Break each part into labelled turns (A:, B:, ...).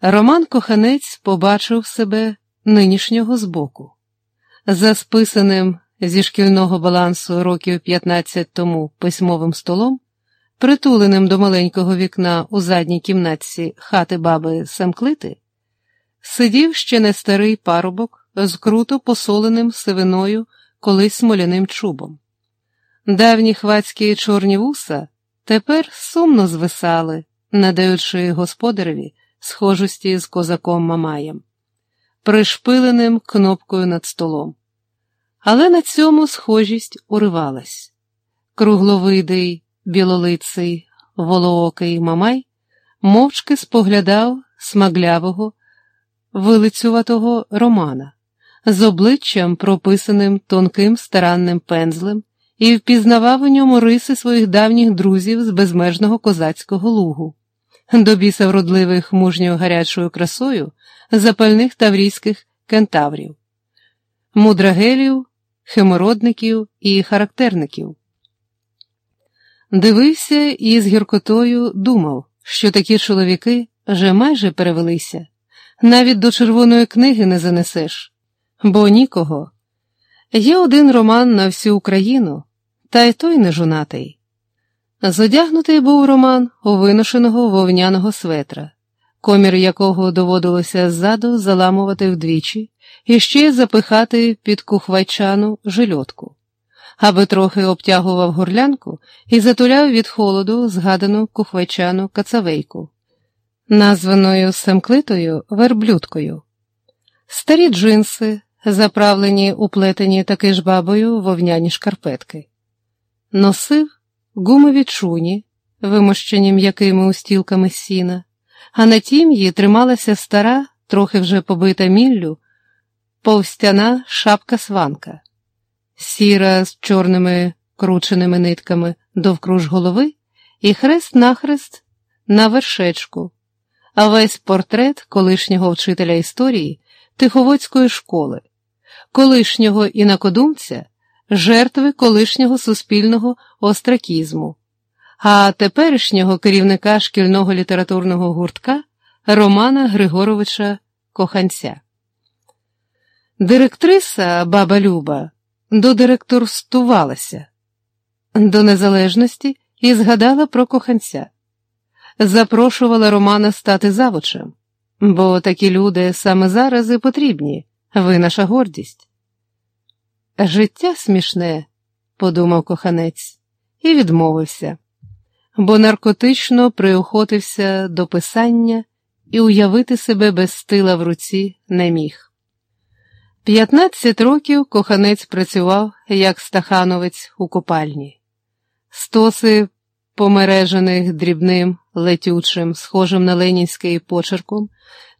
A: Роман Коханець побачив себе нинішнього збоку. За списаним зі шкільного балансу років 15 тому письмовим столом, притуленим до маленького вікна у задній кімнатці хати баби Самклити, сидів ще не старий парубок з круто посоленим сивиною колись смоляним чубом. Давні хвацькі чорні вуса тепер сумно звисали, надаючи господареві схожості з козаком Мамаєм, пришпиленим кнопкою над столом. Але на цьому схожість уривалась. Кругловидий, білолиций, волоокий Мамай мовчки споглядав смаглявого, вилицюватого романа з обличчям, прописаним тонким старанним пензлем, і впізнавав у ньому риси своїх давніх друзів з безмежного козацького лугу, до біса вродливих мужньою гарячою красою запальних таврійських кентаврів, мудрагелів, химородників і характерників. Дивився і з гіркотою думав, що такі чоловіки вже майже перевелися, навіть до червоної книги не занесеш, бо нікого. Є один роман на всю Україну, та й той не жонатий. Зодягнутий був роман у виношеного вовняного светра, комір якого доводилося ззаду заламувати вдвічі і ще запихати під кухвайчану жильотку, аби трохи обтягував горлянку і затуляв від холоду згадану кухвайчану кацавейку, названою семклитою верблюдкою, старі джинси, заправлені уплетені таки ж бабою вовняні шкарпетки. Носив гумові чуні, вимощені м'якими устілками сіна, а на тім'ї трималася стара, трохи вже побита міллю, повстяна шапка сванка, сіра з чорними крученими нитками довкруж голови і хрест-нахрест на вершечку, а весь портрет колишнього вчителя історії Тиховодської школи, колишнього інакодумця жертви колишнього суспільного остракізму, а теперішнього керівника шкільного літературного гуртка Романа Григоровича Коханця. Директриса баба Люба додиректорстувалася до незалежності і згадала про коханця, запрошувала Романа стати завучем, бо такі люди саме зараз і потрібні, ви наша гордість. Життя смішне, подумав коханець, і відмовився, бо наркотично приохотився до писання і уявити себе без стила в руці не міг. П'ятнадцять років коханець працював як стахановець у копальні, стоси, помережених дрібним, летючим, схожим на ленінський почерком,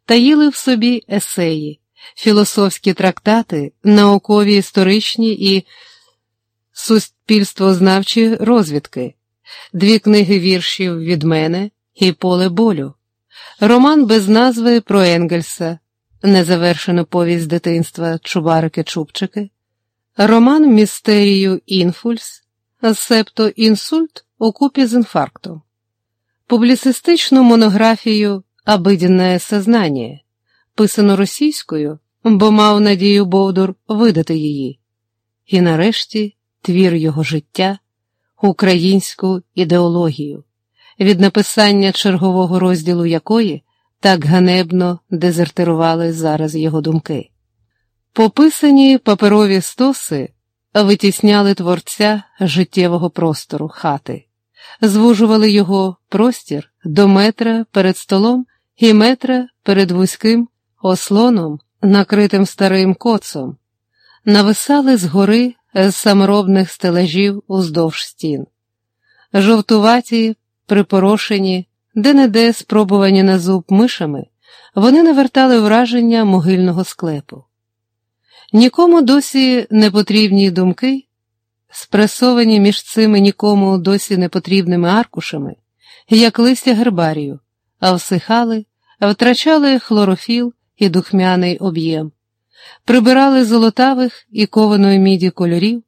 A: таїли в собі есеї філософські трактати, наукові історичні і суспільствознавчі розвідки, дві книги віршів від мене і поле болю, роман без назви про Енгельса, незавершену повість дитинства Чубарики-Чубчики, роман Містерію Інфульс, септо інсульт у купі з інфарктом, публіцистичну монографію «Обиденне сознання», писану російською, бо мав надію Бовдур видати її, і нарешті твір його життя, українську ідеологію, від написання чергового розділу якої так ганебно дезертирували зараз його думки. Пописані паперові стоси витісняли творця життєвого простору хати, звужували його простір до метра перед столом і метра перед вузьким ослоном, накритим старим коцом, нависали згори з саморобних стелажів уздовж стін, жовтуваті, припорошені, де-не-де спробувані на зуб мишами, вони навертали враження могильного склепу. Нікому досі не потрібні думки, спресовані між цими нікому досі непотрібними аркушами, як листя гербарію, а всихали, втрачали хлорофіл і духмяний об'єм, прибирали золотавих і кованої міді кольорів,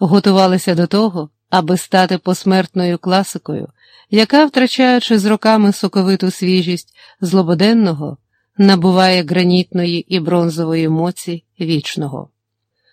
A: готувалися до того, аби стати посмертною класикою, яка, втрачаючи з роками соковиту свіжість злободенного, набуває гранітної і бронзової моці вічного.